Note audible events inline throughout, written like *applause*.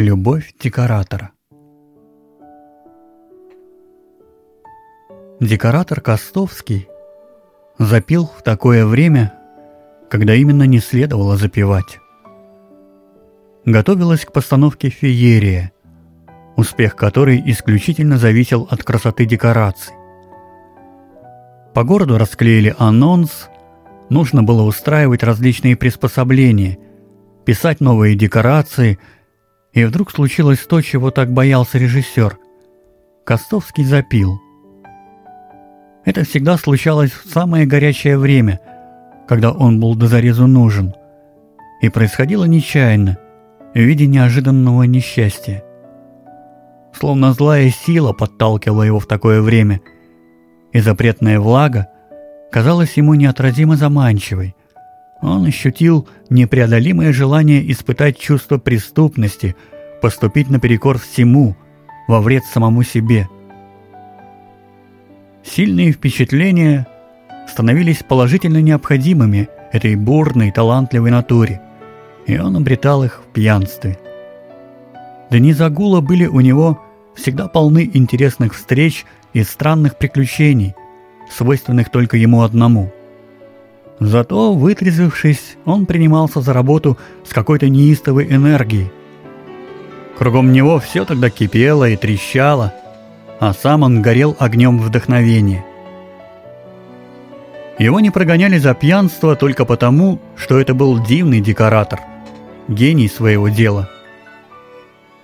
Любовь декоратора Декоратор Костовский запил в такое время, когда именно не следовало запивать. Готовилась к постановке феерия, успех которой исключительно зависел от красоты декораций. По городу расклеили анонс, нужно было устраивать различные приспособления, писать новые декорации, и вдруг случилось то, чего так боялся режиссер. Костовский запил. Это всегда случалось в самое горячее время, когда он был до зарезу нужен, и происходило нечаянно, в виде неожиданного несчастья. Словно злая сила подталкивала его в такое время – и запретная влага казалась ему неотразимо заманчивой. Он ощутил непреодолимое желание испытать чувство преступности, поступить наперекор всему, во вред самому себе. Сильные впечатления становились положительно необходимыми этой бурной, талантливой натуре, и он обретал их в пьянстве. Дни загула были у него всегда полны интересных встреч и странных приключений, свойственных только ему одному. Зато, вытрезвившись, он принимался за работу с какой-то неистовой энергией. Кругом него все тогда кипело и трещало, а сам он горел огнем вдохновения. Его не прогоняли за пьянство только потому, что это был дивный декоратор, гений своего дела.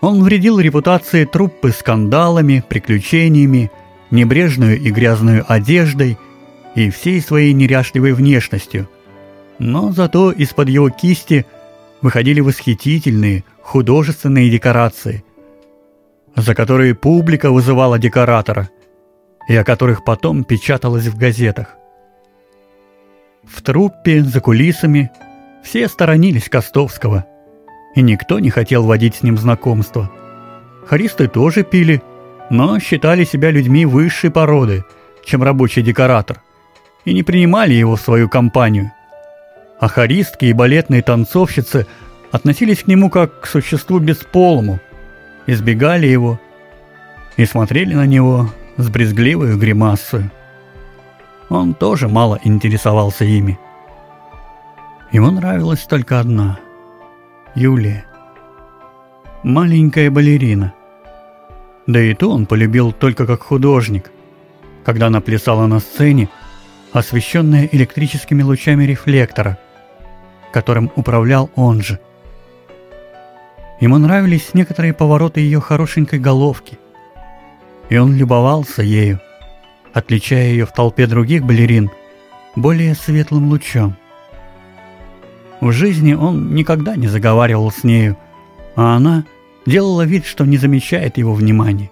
Он вредил репутации труппы скандалами, приключениями, небрежную и грязную одеждой и всей своей неряшливой внешностью. Но зато из-под его кисти выходили восхитительные художественные декорации, за которые публика вызывала декоратора и о которых потом печаталось в газетах. В труппе, за кулисами, все сторонились Костовского, и никто не хотел водить с ним знакомство. Харисты тоже пили – но считали себя людьми высшей породы, чем рабочий декоратор, и не принимали его в свою компанию. А хористки и балетные танцовщицы относились к нему как к существу бесполому, избегали его и смотрели на него с брезгливой гримасой. Он тоже мало интересовался ими. Ему нравилась только одна — Юлия. Маленькая балерина — да и то он полюбил только как художник, когда она плясала на сцене, освещенная электрическими лучами рефлектора, которым управлял он же. Ему нравились некоторые повороты ее хорошенькой головки, и он любовался ею, отличая ее в толпе других балерин более светлым лучом. В жизни он никогда не заговаривал с нею, а она – делала вид, что не замечает его внимания.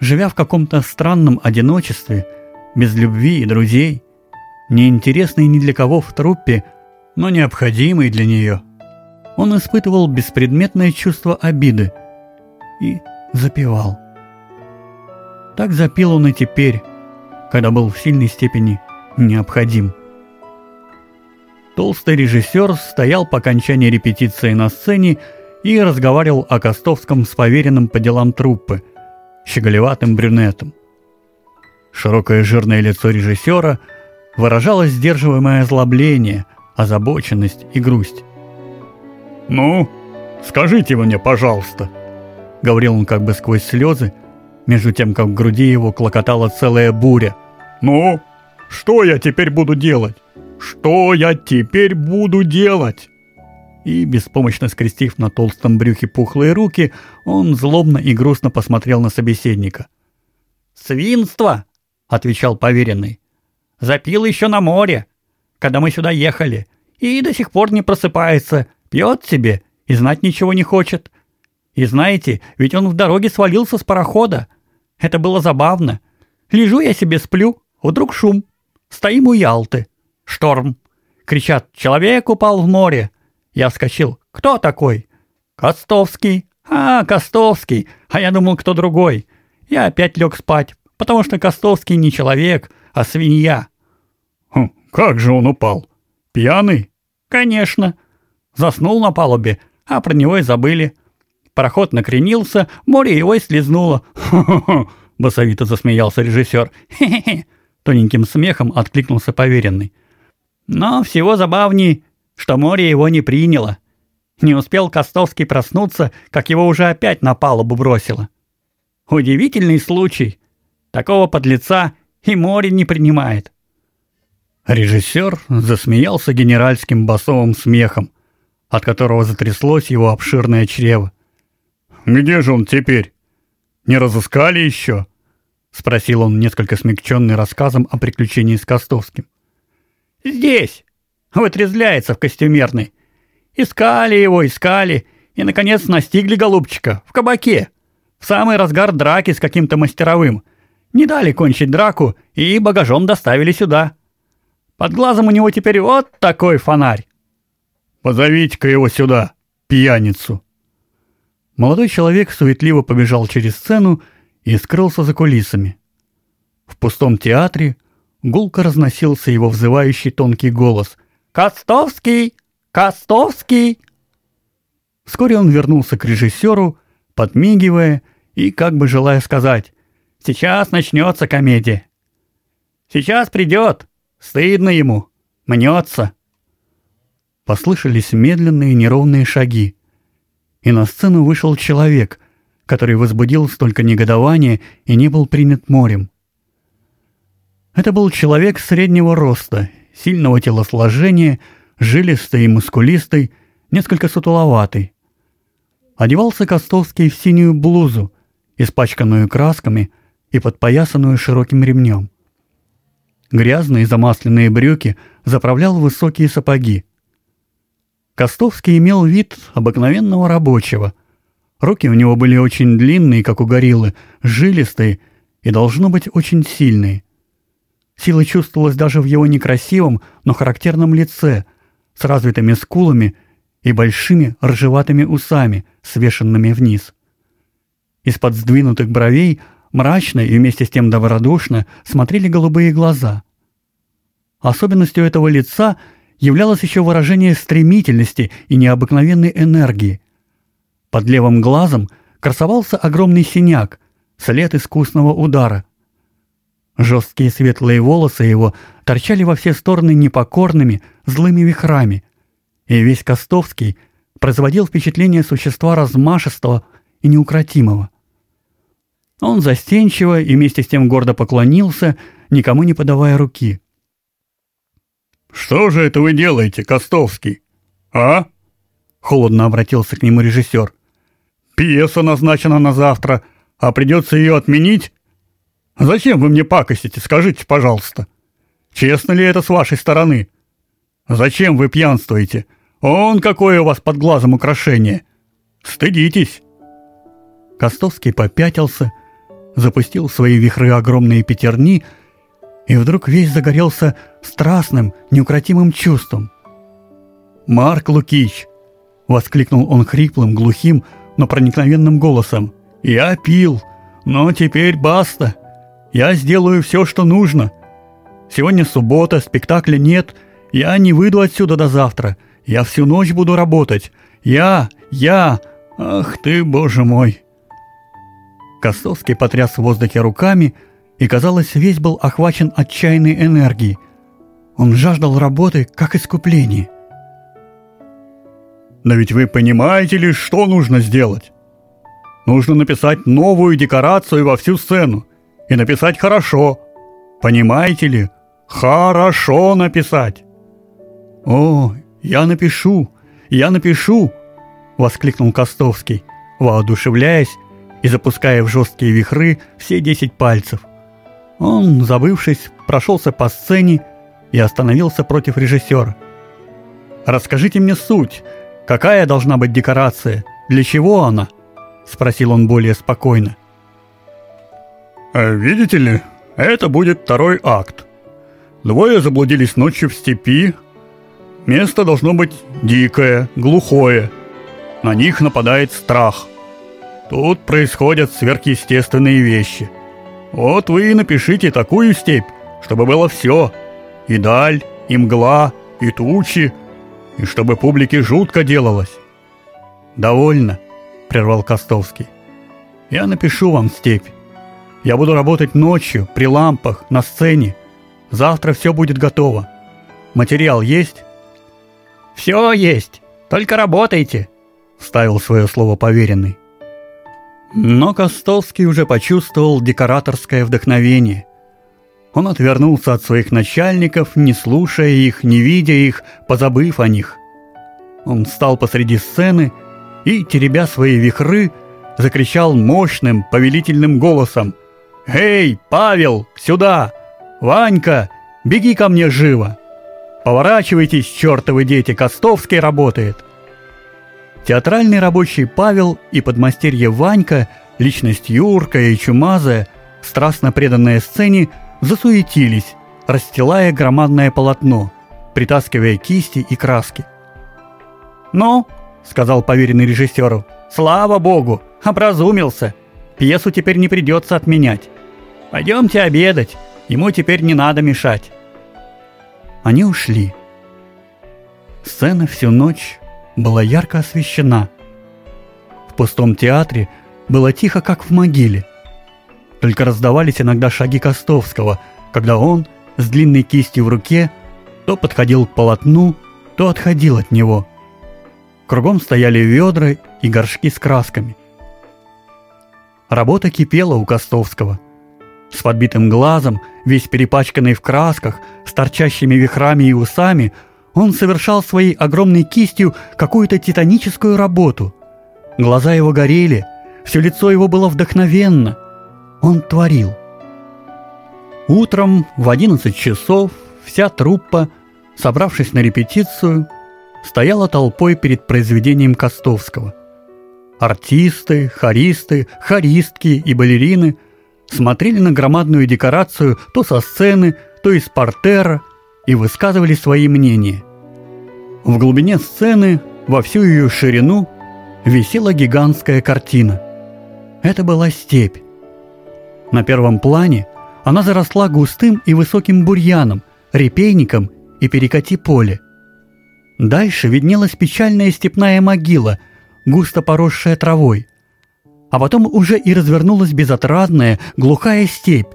Живя в каком-то странном одиночестве, без любви и друзей, неинтересный ни для кого в труппе, но необходимый для нее, он испытывал беспредметное чувство обиды и запивал. Так запил он и теперь, когда был в сильной степени необходим. Толстый режиссер стоял по окончании репетиции на сцене и разговаривал о Костовском с поверенным по делам труппы, щеголеватым брюнетом. Широкое жирное лицо режиссера выражало сдерживаемое озлобление, озабоченность и грусть. «Ну, скажите мне, пожалуйста», — говорил он как бы сквозь слезы, между тем, как в груди его клокотала целая буря. «Ну, что я теперь буду делать? Что я теперь буду делать?» и, беспомощно скрестив на толстом брюхе пухлые руки, он злобно и грустно посмотрел на собеседника. «Свинство!» — отвечал поверенный. «Запил еще на море, когда мы сюда ехали, и до сих пор не просыпается, пьет себе и знать ничего не хочет. И знаете, ведь он в дороге свалился с парохода. Это было забавно. Лежу я себе сплю, вдруг шум. Стоим у Ялты. Шторм. Кричат, человек упал в море. Я вскочил. «Кто такой?» «Костовский». «А, Костовский. А я думал, кто другой». Я опять лег спать, потому что Костовский не человек, а свинья. Хм, как же он упал? Пьяный? Конечно. Заснул на палубе, а про него и забыли. Пароход накренился, море его и слезнуло. «Хо-хо-хо!» *laughs* — басовито засмеялся режиссер. «Хе-хе-хе!» — тоненьким смехом откликнулся поверенный. Но всего забавней, что море его не приняло. Не успел Костовский проснуться, как его уже опять на палубу бросило. Удивительный случай. Такого подлеца и море не принимает. Режиссер засмеялся генеральским басовым смехом, от которого затряслось его обширное чрево. «Где же он теперь? Не разыскали еще?» — спросил он, несколько смягченный рассказом о приключении с Костовским. «Здесь!» — вытрезляется в костюмерной. Искали его, искали, и, наконец, настигли голубчика в кабаке. В самый разгар драки с каким-то мастеровым. Не дали кончить драку и багажом доставили сюда. Под глазом у него теперь вот такой фонарь. «Позовите-ка его сюда, пьяницу!» Молодой человек суетливо побежал через сцену и скрылся за кулисами. В пустом театре гулко разносился его взывающий тонкий голос. «Костовский! Костовский!» Вскоре он вернулся к режиссеру, подмигивая и как бы желая сказать «Сейчас начнется комедия». «Сейчас придет!» Стыдно ему. Мнется. Послышались медленные неровные шаги. И на сцену вышел человек, который возбудил столько негодования и не был принят морем. Это был человек среднего роста, сильного телосложения, жилистый и мускулистый, несколько сутуловатый. Одевался Костовский в синюю блузу, испачканную красками и подпоясанную широким ремнем. Грязные замасленные брюки заправлял высокие сапоги. Костовский имел вид обыкновенного рабочего. Руки у него были очень длинные, как у гориллы, жилистые и, должно быть, очень сильные. Сила чувствовалась даже в его некрасивом, но характерном лице, с развитыми скулами и большими ржеватыми усами, свешенными вниз. Из-под сдвинутых бровей мрачно и вместе с тем добродушно смотрели голубые глаза. Особенностью этого лица являлось еще выражение стремительности и необыкновенной энергии. Под левым глазом красовался огромный синяк, след искусного удара. Жесткие светлые волосы его торчали во все стороны непокорными, злыми вихрами, и весь Костовский производил впечатление существа размашистого и неукротимого. Он застенчиво и вместе с тем гордо поклонился, никому не подавая руки. «Что же это вы делаете, Костовский? А?» Холодно обратился к нему режиссер. «Пьеса назначена на завтра, а придется ее отменить? Зачем вы мне пакостите, скажите, пожалуйста? Честно ли это с вашей стороны? Зачем вы пьянствуете? Он какое у вас под глазом украшение! Стыдитесь!» Костовский попятился, запустил свои вихры огромные пятерни и вдруг весь загорелся страстным, неукротимым чувством. «Марк Лукич!» — воскликнул он хриплым, глухим, но проникновенным голосом. «Я пил, но теперь баста. Я сделаю все, что нужно. Сегодня суббота, спектакля нет, я не выйду отсюда до завтра. Я всю ночь буду работать. Я, я, ах ты, боже мой!» Костовский потряс в воздухе руками и, казалось, весь был охвачен отчаянной энергией. Он жаждал работы, как искупления. Но ведь вы понимаете ли, что нужно сделать? Нужно написать новую декорацию во всю сцену. И написать хорошо. Понимаете ли? Хорошо написать. «О, я напишу, я напишу!» — воскликнул Костовский, воодушевляясь и запуская в жесткие вихры все десять пальцев. Он, забывшись, прошелся по сцене и остановился против режиссера. «Расскажите мне суть. Какая должна быть декорация? Для чего она?» — спросил он более спокойно. «А «Видите ли, это будет второй акт. Двое заблудились ночью в степи. Место должно быть дикое, глухое. На них нападает страх. Тут происходят сверхъестественные вещи. Вот вы и напишите такую степь, чтобы было все. И даль, и мгла, и тучи, и чтобы публике жутко делалось. «Довольно», — прервал Костовский. «Я напишу вам степь. Я буду работать ночью, при лампах, на сцене. Завтра все будет готово. Материал есть?» «Все есть, только работайте», — вставил свое слово поверенный. Но Костовский уже почувствовал декораторское вдохновение. Он отвернулся от своих начальников, не слушая их, не видя их, позабыв о них. Он встал посреди сцены и, теребя свои вихры, закричал мощным, повелительным голосом. «Эй, Павел, сюда! Ванька, беги ко мне живо! Поворачивайтесь, чертовы дети, Костовский работает!» Театральный рабочий Павел и подмастерье Ванька, личность юркая и чумазая, страстно преданная сцене, засуетились, расстилая громадное полотно, притаскивая кисти и краски. «Ну», — сказал поверенный режиссеру, — «слава богу, образумился. Пьесу теперь не придется отменять. Пойдемте обедать, ему теперь не надо мешать». Они ушли. Сцена всю ночь была ярко освещена. В пустом театре было тихо, как в могиле. Только раздавались иногда шаги Костовского, когда он с длинной кистью в руке то подходил к полотну, то отходил от него. Кругом стояли ведра и горшки с красками. Работа кипела у Костовского. С подбитым глазом, весь перепачканный в красках, с торчащими вихрами и усами – он совершал своей огромной кистью какую-то титаническую работу. Глаза его горели, все лицо его было вдохновенно. Он творил. Утром в 11 часов вся труппа, собравшись на репетицию, стояла толпой перед произведением Костовского. Артисты, хористы, хористки и балерины смотрели на громадную декорацию то со сцены, то из портера – и высказывали свои мнения. В глубине сцены, во всю ее ширину, висела гигантская картина. Это была степь. На первом плане она заросла густым и высоким бурьяном, репейником и перекати поле. Дальше виднелась печальная степная могила, густо поросшая травой. А потом уже и развернулась безотрадная, глухая степь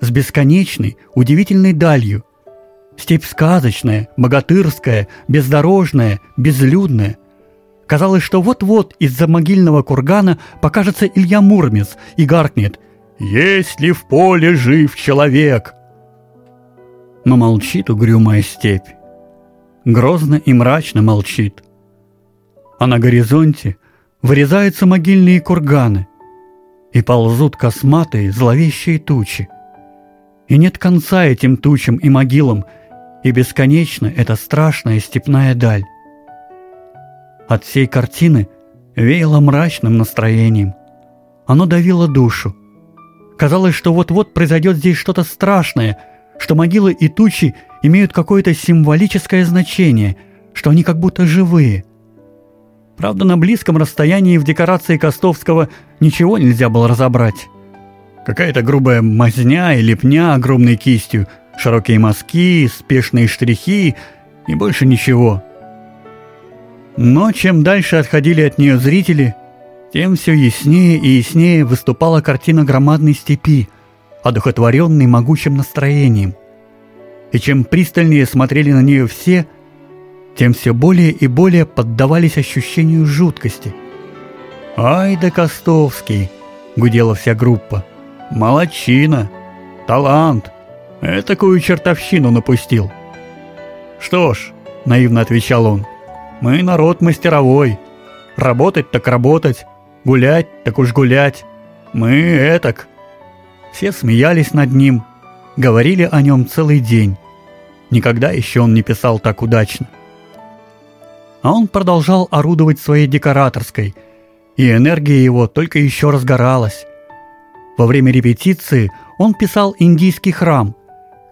с бесконечной, удивительной далью – Степь сказочная, богатырская, бездорожная, безлюдная. Казалось, что вот-вот из-за могильного кургана покажется Илья Мурмец и гаркнет «Есть ли в поле жив человек?» Но молчит угрюмая степь. Грозно и мрачно молчит. А на горизонте вырезаются могильные курганы и ползут косматые зловещие тучи. И нет конца этим тучам и могилам, и бесконечно эта страшная степная даль. От всей картины веяло мрачным настроением. Оно давило душу. Казалось, что вот-вот произойдет здесь что-то страшное, что могилы и тучи имеют какое-то символическое значение, что они как будто живые. Правда, на близком расстоянии в декорации Костовского ничего нельзя было разобрать. Какая-то грубая мазня и лепня огромной кистью – широкие мазки, спешные штрихи и больше ничего. Но чем дальше отходили от нее зрители, тем все яснее и яснее выступала картина громадной степи, одухотворенной могучим настроением. И чем пристальнее смотрели на нее все, тем все более и более поддавались ощущению жуткости. «Ай да Костовский!» — гудела вся группа. «Молодчина! Талант! Этакую чертовщину напустил. Что ж, наивно отвечал он, мы народ мастеровой. Работать так работать, гулять так уж гулять. Мы этак. Все смеялись над ним, говорили о нем целый день. Никогда еще он не писал так удачно. А он продолжал орудовать своей декораторской, и энергия его только еще разгоралась. Во время репетиции он писал индийский храм –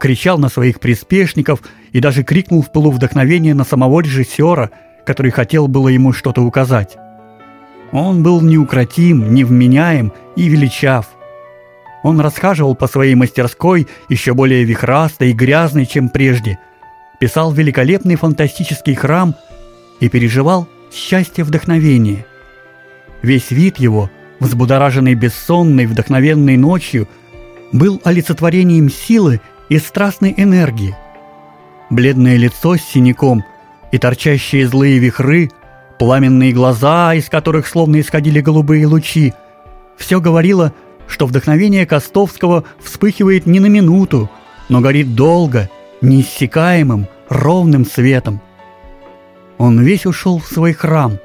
кричал на своих приспешников и даже крикнул в полувдохновение на самого режиссера, который хотел было ему что-то указать. Он был неукротим, невменяем и величав. Он расхаживал по своей мастерской еще более вихрастой и грязной, чем прежде, писал великолепный фантастический храм и переживал счастье вдохновения – Весь вид его, взбудораженный бессонной, вдохновенной ночью, был олицетворением силы и страстной энергии. Бледное лицо с синяком и торчащие злые вихры, пламенные глаза, из которых словно исходили голубые лучи, все говорило, что вдохновение Костовского вспыхивает не на минуту, но горит долго, неиссякаемым, ровным светом. Он весь ушел в свой храм,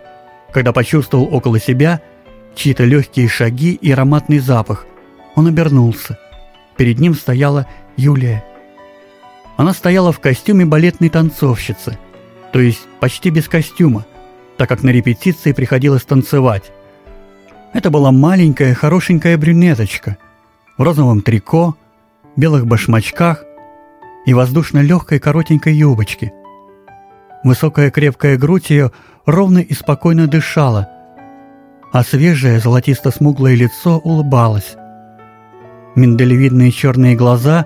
когда почувствовал около себя чьи-то легкие шаги и ароматный запах. Он обернулся. Перед ним стояла Юлия. Она стояла в костюме балетной танцовщицы, то есть почти без костюма, так как на репетиции приходилось танцевать. Это была маленькая, хорошенькая брюнеточка в розовом трико, белых башмачках и воздушно-легкой коротенькой юбочке. Высокая крепкая грудь ее ровно и спокойно дышала, а свежее золотисто-смуглое лицо улыбалось. Миндалевидные черные глаза,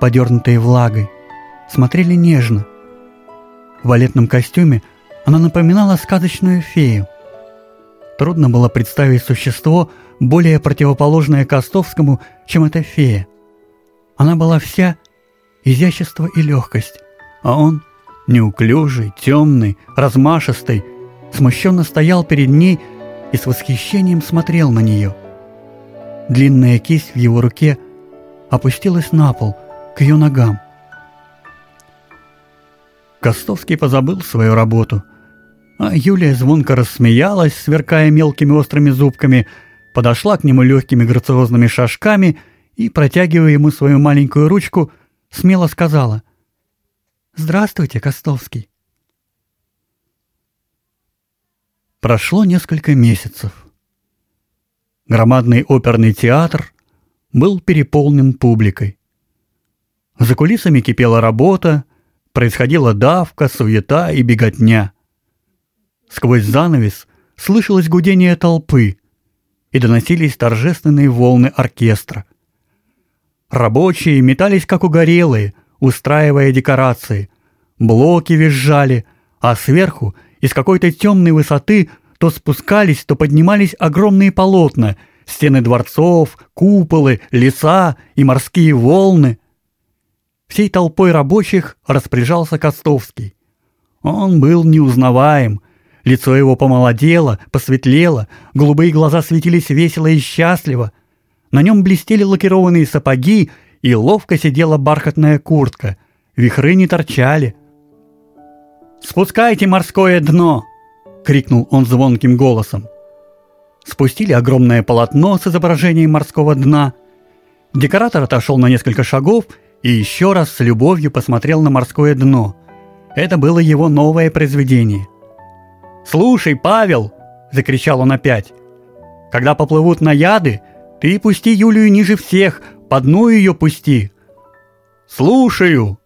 подернутые влагой, смотрели нежно. В балетном костюме она напоминала сказочную фею. Трудно было представить существо, более противоположное Костовскому, чем эта фея. Она была вся изящество и легкость, а он, неуклюжий, темный, размашистый, смущенно стоял перед ней и с восхищением смотрел на нее. Длинная кисть в его руке опустилась на пол, к ее ногам. Костовский позабыл свою работу, а Юлия звонко рассмеялась, сверкая мелкими острыми зубками, подошла к нему легкими грациозными шажками и, протягивая ему свою маленькую ручку, смело сказала «Здравствуйте, Костовский». Прошло несколько месяцев. Громадный оперный театр был переполнен публикой. За кулисами кипела работа, происходила давка, суета и беготня. Сквозь занавес слышалось гудение толпы и доносились торжественные волны оркестра. Рабочие метались как угорелые, устраивая декорации. Блоки визжали, а сверху, из какой-то темной высоты, то спускались, то поднимались огромные полотна, стены дворцов, куполы, леса и морские волны. Всей толпой рабочих распоряжался Костовский. Он был неузнаваем, лицо его помолодело, посветлело, голубые глаза светились весело и счастливо — на нем блестели лакированные сапоги и ловко сидела бархатная куртка. Вихры не торчали. «Спускайте морское дно!» — крикнул он звонким голосом. Спустили огромное полотно с изображением морского дна. Декоратор отошел на несколько шагов и еще раз с любовью посмотрел на морское дно. Это было его новое произведение. «Слушай, Павел!» — закричал он опять. «Когда поплывут на яды, ты пусти Юлию ниже всех, по дну ее пусти. Слушаю.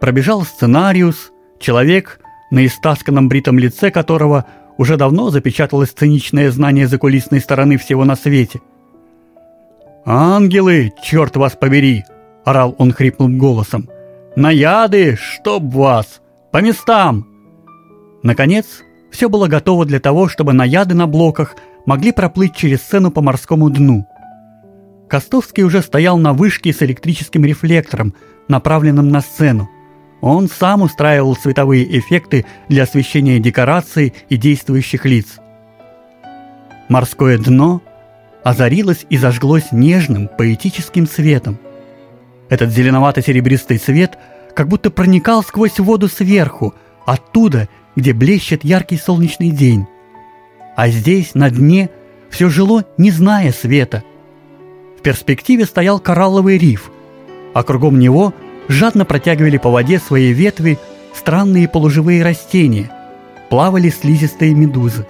Пробежал сценариус, человек, на истасканном бритом лице которого уже давно запечаталось циничное знание закулисной стороны всего на свете. «Ангелы, черт вас побери!» – орал он хриплым голосом. «Наяды, чтоб вас! По местам!» Наконец, все было готово для того, чтобы наяды на блоках – могли проплыть через сцену по морскому дну. Костовский уже стоял на вышке с электрическим рефлектором, направленным на сцену. Он сам устраивал световые эффекты для освещения декораций и действующих лиц. Морское дно озарилось и зажглось нежным поэтическим светом. Этот зеленовато-серебристый свет как будто проникал сквозь воду сверху, оттуда, где блещет яркий солнечный день а здесь, на дне, все жило, не зная света. В перспективе стоял коралловый риф, а кругом него жадно протягивали по воде свои ветви странные полуживые растения, плавали слизистые медузы.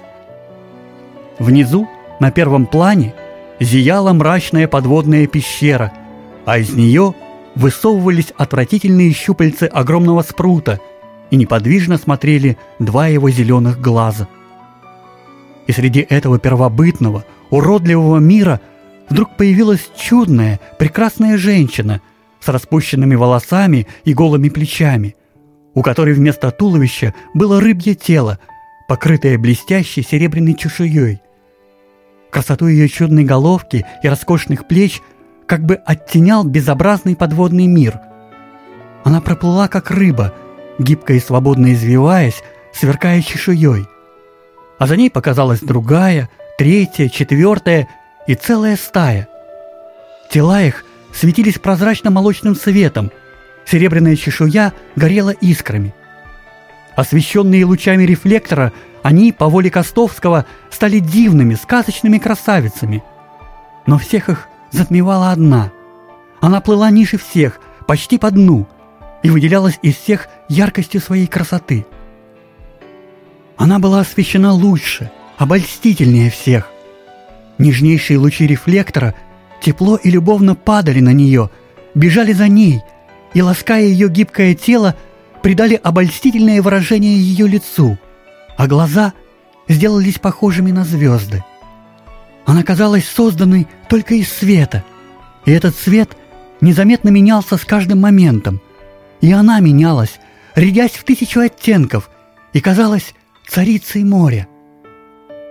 Внизу, на первом плане, зияла мрачная подводная пещера, а из нее высовывались отвратительные щупальцы огромного спрута и неподвижно смотрели два его зеленых глаза – и среди этого первобытного, уродливого мира вдруг появилась чудная, прекрасная женщина с распущенными волосами и голыми плечами, у которой вместо туловища было рыбье тело, покрытое блестящей серебряной чешуей. красоту ее чудной головки и роскошных плеч как бы оттенял безобразный подводный мир. Она проплыла, как рыба, гибко и свободно извиваясь, сверкая чешуей. А за ней показалась другая, третья, четвертая и целая стая. Тела их светились прозрачно-молочным светом, серебряная чешуя горела искрами. Освещенные лучами рефлектора, они, по воле Костовского, стали дивными, сказочными красавицами. Но всех их затмевала одна. Она плыла ниже всех, почти по дну, и выделялась из всех яркостью своей красоты. Она была освещена лучше, обольстительнее всех. Нежнейшие лучи рефлектора тепло и любовно падали на нее, бежали за ней и, лаская ее гибкое тело, придали обольстительное выражение ее лицу, а глаза сделались похожими на звезды. Она казалась созданной только из света, и этот свет незаметно менялся с каждым моментом, и она менялась, рядясь в тысячу оттенков, и казалась царицей моря.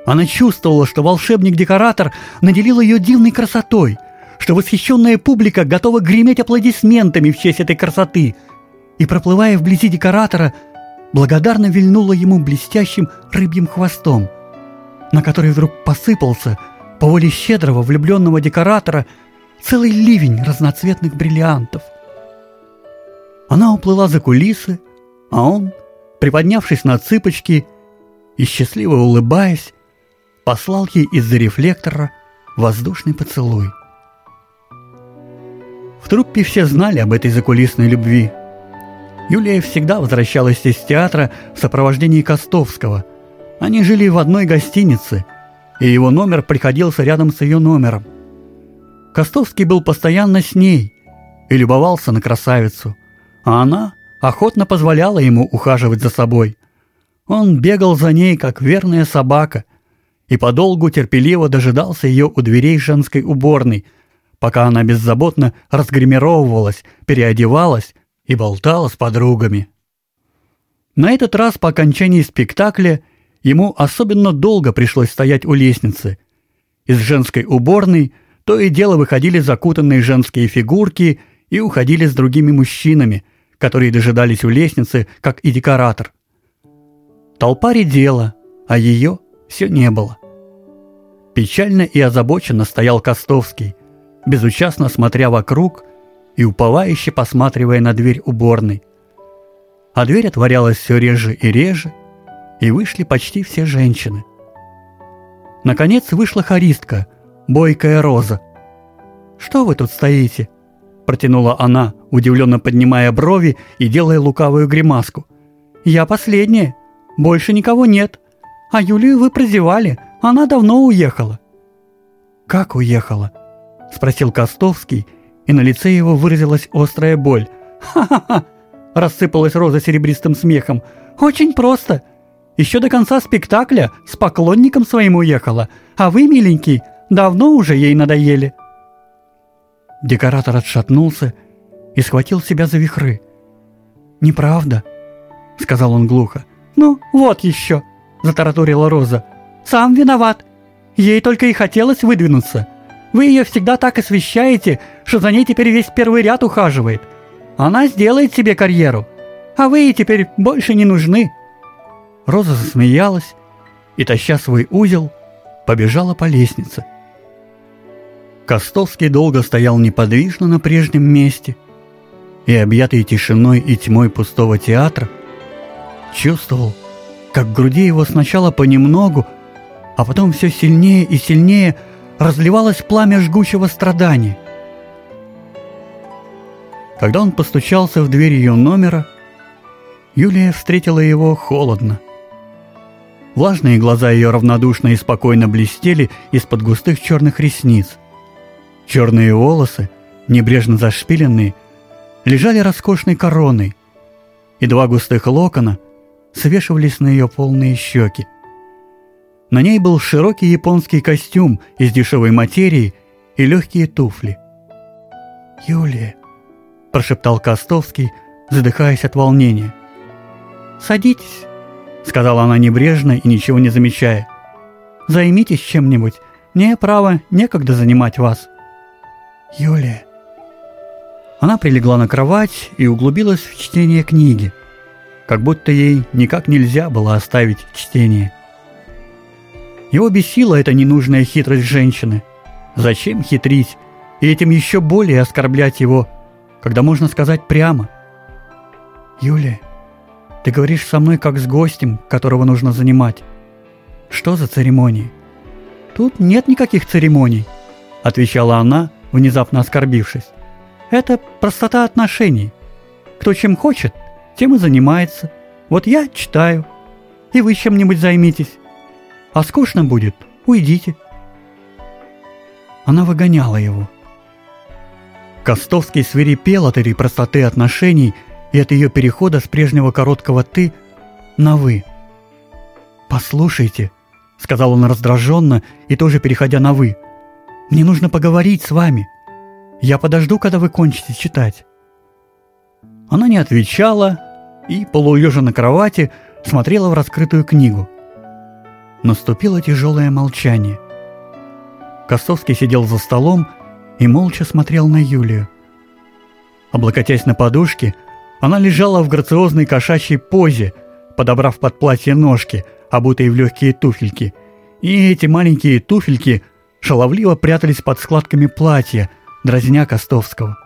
Она чувствовала, что волшебник-декоратор наделил ее дивной красотой, что восхищенная публика готова греметь аплодисментами в честь этой красоты, и, проплывая вблизи декоратора, благодарно вильнула ему блестящим рыбьим хвостом, на который вдруг посыпался, по воле щедрого влюбленного декоратора, целый ливень разноцветных бриллиантов. Она уплыла за кулисы, а он, приподнявшись на цыпочки и счастливо улыбаясь, послал ей из-за рефлектора воздушный поцелуй. В труппе все знали об этой закулисной любви. Юлия всегда возвращалась из театра в сопровождении Костовского. Они жили в одной гостинице, и его номер приходился рядом с ее номером. Костовский был постоянно с ней и любовался на красавицу, а она охотно позволяла ему ухаживать за собой. Он бегал за ней, как верная собака – и подолгу терпеливо дожидался ее у дверей женской уборной, пока она беззаботно разгримировывалась, переодевалась и болтала с подругами. На этот раз по окончании спектакля ему особенно долго пришлось стоять у лестницы. Из женской уборной то и дело выходили закутанные женские фигурки и уходили с другими мужчинами, которые дожидались у лестницы, как и декоратор. Толпа редела, а ее все не было. Печально и озабоченно стоял Костовский, безучастно смотря вокруг и уповающе посматривая на дверь уборной. А дверь отворялась все реже и реже, и вышли почти все женщины. Наконец вышла харистка, бойкая Роза. «Что вы тут стоите?» – протянула она, удивленно поднимая брови и делая лукавую гримаску. «Я последняя. Больше никого нет. А Юлию вы прозевали, она давно уехала». «Как уехала?» – спросил Костовский, и на лице его выразилась острая боль. «Ха-ха-ха!» – рассыпалась Роза серебристым смехом. «Очень просто. Еще до конца спектакля с поклонником своим уехала, а вы, миленький, давно уже ей надоели». Декоратор отшатнулся и схватил себя за вихры. «Неправда», — сказал он глухо. «Ну, вот еще», — затараторила Роза. «Сам виноват. Ей только и хотелось выдвинуться. Вы ее всегда так освещаете, что за ней теперь весь первый ряд ухаживает. Она сделает себе карьеру, а вы ей теперь больше не нужны». Роза засмеялась и, таща свой узел, побежала по лестнице. Костовский долго стоял неподвижно на прежнем месте и, объятый тишиной и тьмой пустого театра, чувствовал, как в груди его сначала понемногу, а потом все сильнее и сильнее разливалось пламя жгучего страдания. Когда он постучался в дверь ее номера, Юлия встретила его холодно. Влажные глаза ее равнодушно и спокойно блестели из-под густых черных ресниц. Черные волосы, небрежно зашпиленные, лежали роскошной короной, и два густых локона свешивались на ее полные щеки. На ней был широкий японский костюм из дешевой материи и легкие туфли. «Юлия», – прошептал Костовский, задыхаясь от волнения. «Садитесь», – сказала она небрежно и ничего не замечая. «Займитесь чем-нибудь, Мне, право, некогда занимать вас». «Юлия». Она прилегла на кровать и углубилась в чтение книги, как будто ей никак нельзя было оставить чтение. Его бесила эта ненужная хитрость женщины. Зачем хитрить и этим еще более оскорблять его, когда можно сказать прямо? «Юлия, ты говоришь со мной как с гостем, которого нужно занимать. Что за церемонии?» «Тут нет никаких церемоний», — отвечала она, внезапно оскорбившись. «Это простота отношений. Кто чем хочет, тем и занимается. Вот я читаю, и вы чем-нибудь займитесь. А скучно будет, уйдите». Она выгоняла его. Костовский свирепел от этой простоты отношений и от ее перехода с прежнего короткого «ты» на «вы». «Послушайте», — сказал он раздраженно и тоже переходя на «вы», — «мне нужно поговорить с вами. Я подожду, когда вы кончите читать». Она не отвечала и, полулежа на кровати, смотрела в раскрытую книгу. Наступило тяжелое молчание. Костовский сидел за столом и молча смотрел на Юлию. Облокотясь на подушке, она лежала в грациозной кошачьей позе, подобрав под платье ножки, обутые в легкие туфельки. И эти маленькие туфельки шаловливо прятались под складками платья, дразня Костовского.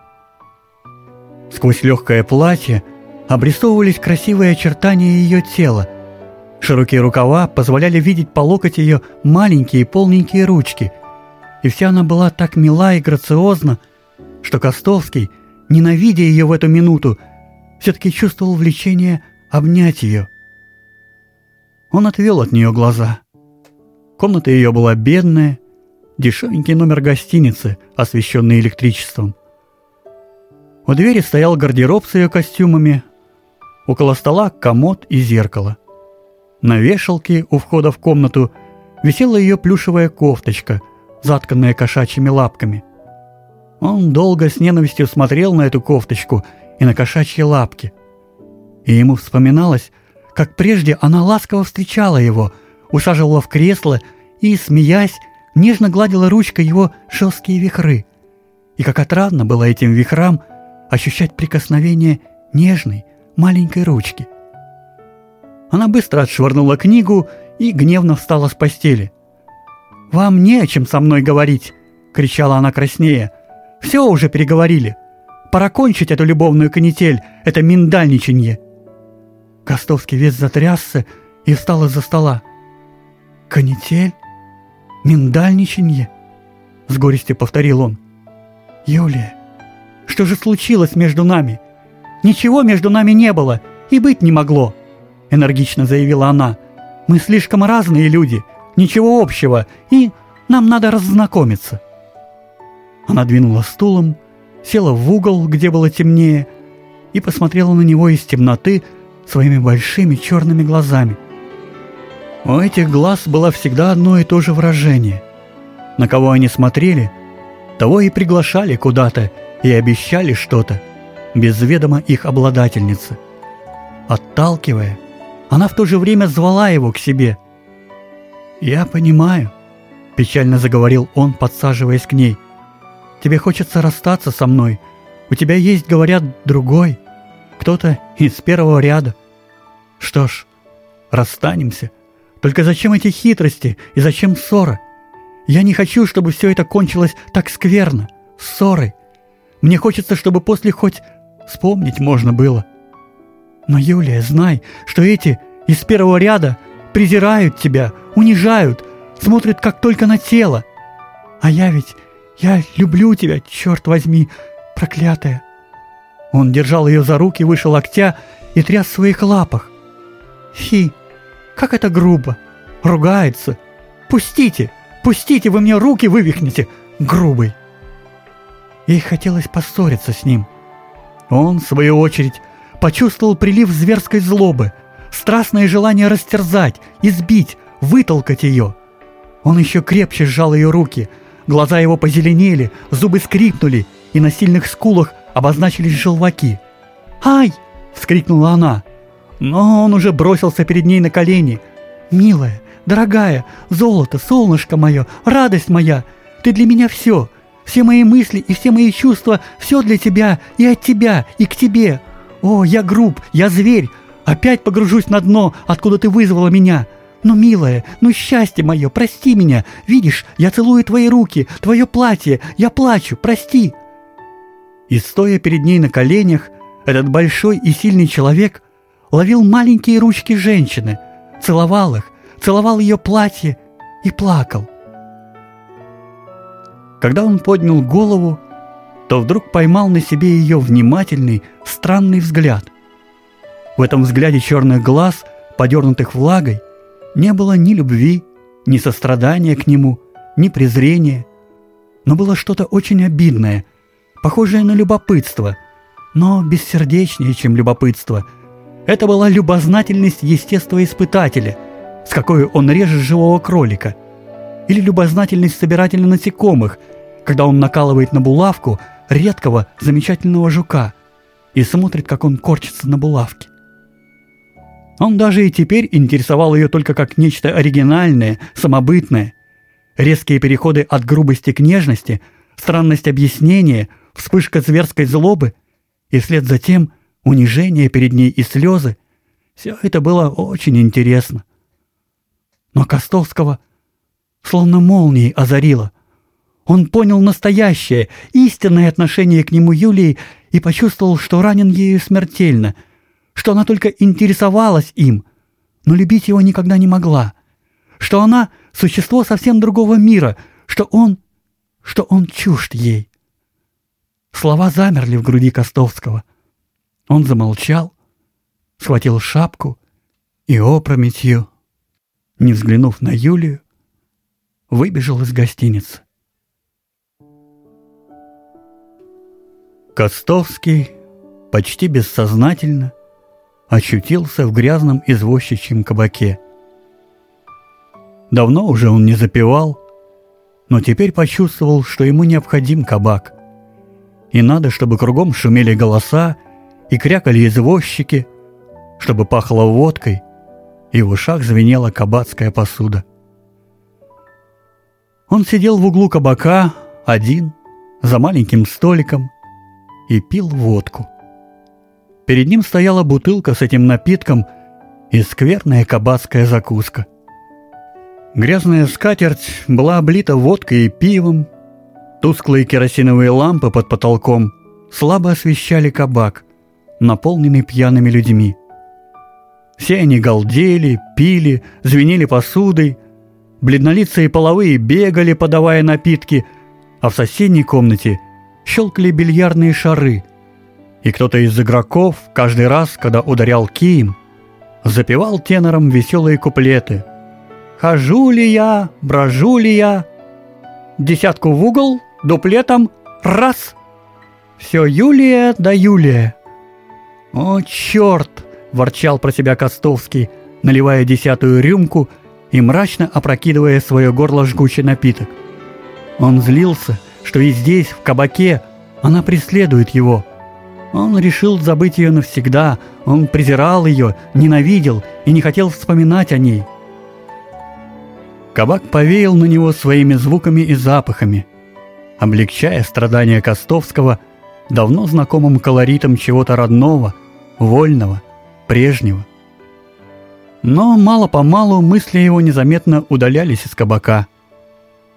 Сквозь легкое платье обрисовывались красивые очертания ее тела. Широкие рукава позволяли видеть по локоть ее маленькие полненькие ручки. И вся она была так мила и грациозна, что Костовский, ненавидя ее в эту минуту, все-таки чувствовал влечение обнять ее. Он отвел от нее глаза. Комната ее была бедная, дешевенький номер гостиницы, освещенный электричеством. У двери стоял гардероб с ее костюмами, около стола комод и зеркало. На вешалке у входа в комнату висела ее плюшевая кофточка, затканная кошачьими лапками. Он долго с ненавистью смотрел на эту кофточку и на кошачьи лапки. И ему вспоминалось, как прежде она ласково встречала его, усаживала в кресло и, смеясь, нежно гладила ручкой его шерсткие вихры. И как отрадно было этим вихрам ощущать прикосновение нежной маленькой ручки. Она быстро отшвырнула книгу и гневно встала с постели. «Вам не о чем со мной говорить!» — кричала она краснее. «Все уже переговорили. Пора кончить эту любовную канитель, это миндальничанье!» Костовский весь затрясся и встал из-за стола. «Канитель? Миндальничанье?» С горестью повторил он. «Юлия, что же случилось между нами? Ничего между нами не было и быть не могло!» Энергично заявила она. «Мы слишком разные люди, ничего общего, и нам надо раззнакомиться». Она двинула стулом, села в угол, где было темнее, и посмотрела на него из темноты своими большими черными глазами. У этих глаз было всегда одно и то же выражение. На кого они смотрели, того и приглашали куда-то и обещали что-то, без ведома их обладательницы. Отталкивая, она в то же время звала его к себе. «Я понимаю», — печально заговорил он, подсаживаясь к ней — Тебе хочется расстаться со мной. У тебя есть, говорят, другой. Кто-то из первого ряда. Что ж, расстанемся. Только зачем эти хитрости и зачем ссора? Я не хочу, чтобы все это кончилось так скверно, ссорой. Мне хочется, чтобы после хоть вспомнить можно было. Но, Юлия, знай, что эти из первого ряда презирают тебя, унижают, смотрят как только на тело. А я ведь «Я люблю тебя, черт возьми, проклятая!» Он держал ее за руки выше локтя и тряс в своих лапах. «Фи, как это грубо! Ругается! Пустите! Пустите, вы мне руки вывихнете, грубый!» Ей хотелось поссориться с ним. Он, в свою очередь, почувствовал прилив зверской злобы, страстное желание растерзать, избить, вытолкать ее. Он еще крепче сжал ее руки – Глаза его позеленели, зубы скрипнули, и на сильных скулах обозначились желваки. «Ай!» — вскрикнула она. Но он уже бросился перед ней на колени. «Милая, дорогая, золото, солнышко мое, радость моя, ты для меня все, все мои мысли и все мои чувства, все для тебя и от тебя, и к тебе. О, я груб, я зверь, опять погружусь на дно, откуда ты вызвала меня. Ну, милая, ну, счастье мое, прости меня. Видишь, я целую твои руки, твое платье, я плачу, прости. И стоя перед ней на коленях, этот большой и сильный человек ловил маленькие ручки женщины, целовал их, целовал ее платье и плакал. Когда он поднял голову, то вдруг поймал на себе ее внимательный, странный взгляд. В этом взгляде черных глаз, подернутых влагой, не было ни любви, ни сострадания к нему, ни презрения, но было что-то очень обидное, похожее на любопытство, но бессердечнее, чем любопытство. Это была любознательность естествоиспытателя, с какой он режет живого кролика, или любознательность собирателя насекомых – когда он накалывает на булавку редкого замечательного жука и смотрит, как он корчится на булавке. Он даже и теперь интересовал ее только как нечто оригинальное, самобытное. Резкие переходы от грубости к нежности, странность объяснения, вспышка зверской злобы и вслед за тем унижение перед ней и слезы. Все это было очень интересно. Но Костовского словно молнией озарило – он понял настоящее, истинное отношение к нему Юлии и почувствовал, что ранен ею смертельно, что она только интересовалась им, но любить его никогда не могла, что она — существо совсем другого мира, что он... что он чужд ей. Слова замерли в груди Костовского. Он замолчал, схватил шапку и опрометью, не взглянув на Юлию, выбежал из гостиницы. Костовский почти бессознательно очутился в грязном извозчичьем кабаке. Давно уже он не запивал, но теперь почувствовал, что ему необходим кабак. И надо, чтобы кругом шумели голоса и крякали извозчики, чтобы пахло водкой, и в ушах звенела кабацкая посуда. Он сидел в углу кабака, один, за маленьким столиком, и пил водку. Перед ним стояла бутылка с этим напитком и скверная кабацкая закуска. Грязная скатерть была облита водкой и пивом, тусклые керосиновые лампы под потолком слабо освещали кабак, наполненный пьяными людьми. Все они галдели, пили, звенели посудой, бледнолицые половые бегали, подавая напитки, а в соседней комнате – щелкали бильярдные шары, и кто-то из игроков каждый раз, когда ударял кием, запевал тенором веселые куплеты. «Хожу ли я, брожу ли я?» Десятку в угол, дуплетом, раз. Все Юлия да Юлия. «О, черт!» – ворчал про себя Костовский, наливая десятую рюмку и мрачно опрокидывая свое горло жгучий напиток. Он злился – что и здесь, в кабаке, она преследует его. Он решил забыть ее навсегда, он презирал ее, ненавидел и не хотел вспоминать о ней. Кабак повеял на него своими звуками и запахами, облегчая страдания Костовского давно знакомым колоритом чего-то родного, вольного, прежнего. Но мало-помалу мысли его незаметно удалялись из кабака.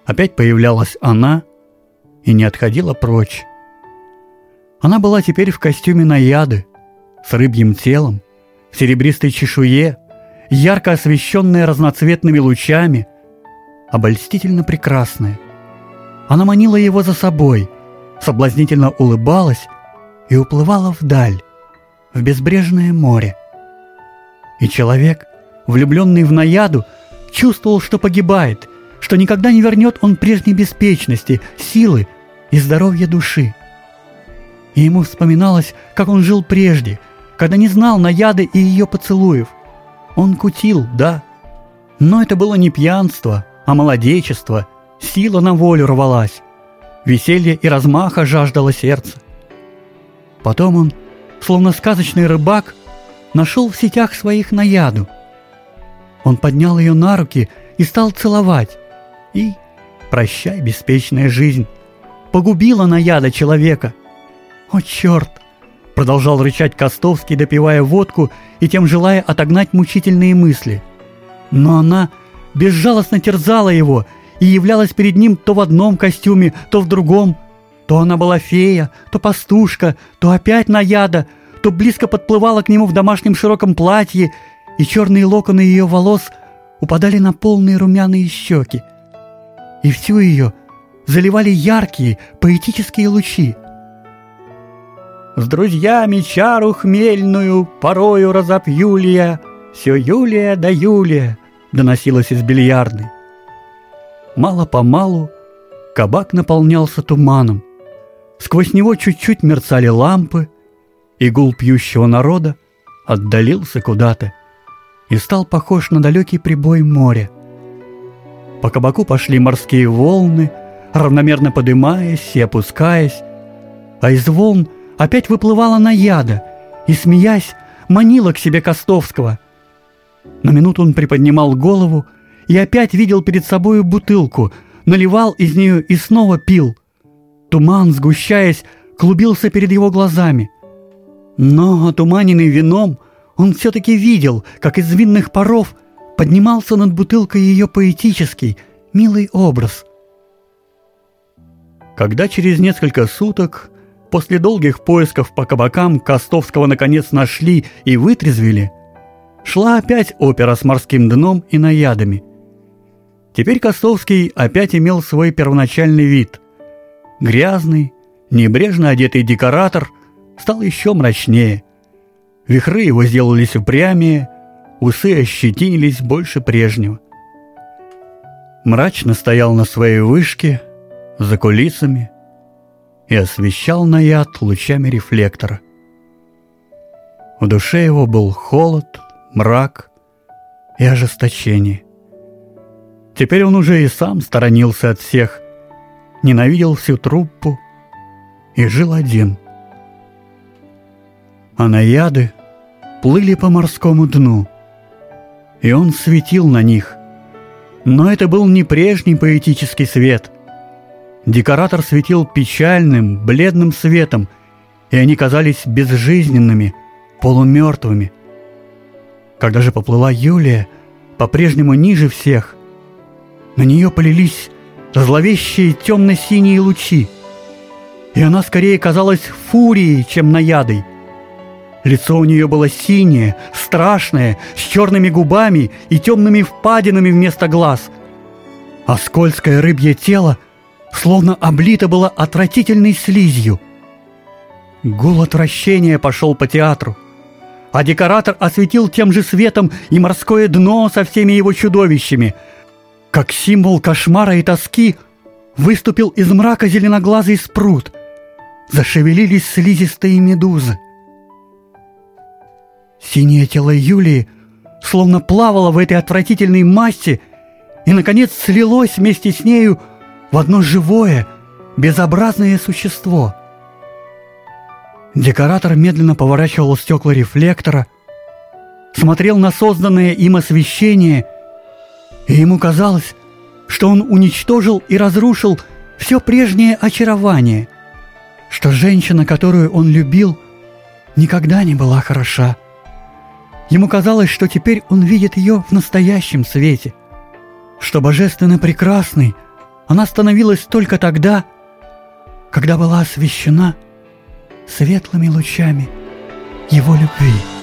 Опять появлялась она — и не отходила прочь. Она была теперь в костюме наяды, с рыбьим телом, в серебристой чешуе, ярко освещенная разноцветными лучами, обольстительно прекрасная. Она манила его за собой, соблазнительно улыбалась и уплывала вдаль, в безбрежное море. И человек, влюбленный в наяду, чувствовал, что погибает, что никогда не вернет он прежней беспечности, силы и здоровье души. И ему вспоминалось, как он жил прежде, когда не знал наяды и ее поцелуев. Он кутил, да, но это было не пьянство, а молодечество, сила на волю рвалась, веселье и размаха жаждало сердце. Потом он, словно сказочный рыбак, нашел в сетях своих наяду. Он поднял ее на руки и стал целовать. И, прощай, беспечная жизнь, погубила наяда человека. О, черт! Продолжал рычать Костовский, допивая водку и тем желая отогнать мучительные мысли. Но она безжалостно терзала его и являлась перед ним то в одном костюме, то в другом. То она была фея, то пастушка, то опять наяда, то близко подплывала к нему в домашнем широком платье, и черные локоны ее волос упадали на полные румяные щеки. И всю ее заливали яркие поэтические лучи. С друзьями чару хмельную порою разопью ли я, все Юлия да Юлия, доносилось из бильярдной. Мало-помалу кабак наполнялся туманом. Сквозь него чуть-чуть мерцали лампы, и гул пьющего народа отдалился куда-то и стал похож на далекий прибой моря. По кабаку пошли морские волны, равномерно подымаясь и опускаясь, а из волн опять выплывала наяда и, смеясь, манила к себе Костовского. На минуту он приподнимал голову и опять видел перед собою бутылку, наливал из нее и снова пил. Туман, сгущаясь, клубился перед его глазами. Но, отуманенный вином, он все-таки видел, как из винных паров поднимался над бутылкой ее поэтический, милый образ. Когда через несколько суток, после долгих поисков по кабакам, Костовского наконец нашли и вытрезвили, шла опять опера с морским дном и наядами – Теперь Костовский опять имел свой первоначальный вид. Грязный, небрежно одетый декоратор стал еще мрачнее. Вихры его сделались упрямее, усы ощетинились больше прежнего. Мрачно стоял на своей вышке, за кулисами, и освещал наяд лучами рефлектора. В душе его был холод, мрак и ожесточение. Теперь он уже и сам сторонился от всех, ненавидел всю труппу и жил один. А наяды плыли по морскому дну, и он светил на них. Но это был не прежний поэтический свет. Декоратор светил печальным, бледным светом, и они казались безжизненными, полумертвыми. Когда же поплыла Юлия, по-прежнему ниже всех, на нее полились зловещие темно-синие лучи, и она скорее казалась фурией, чем наядой. Лицо у нее было синее, страшное, с черными губами и темными впадинами вместо глаз, а скользкое рыбье тело словно облито было отвратительной слизью. Гул отвращения пошел по театру, а декоратор осветил тем же светом и морское дно со всеми его чудовищами — как символ кошмара и тоски выступил из мрака зеленоглазый спрут. Зашевелились слизистые медузы. Синее тело Юлии словно плавало в этой отвратительной массе и, наконец, слилось вместе с нею в одно живое, безобразное существо. Декоратор медленно поворачивал стекла рефлектора, смотрел на созданное им освещение и ему казалось, что он уничтожил и разрушил все прежнее очарование, что женщина, которую он любил, никогда не была хороша. Ему казалось, что теперь он видит ее в настоящем свете, что божественно прекрасной она становилась только тогда, когда была освещена светлыми лучами его любви.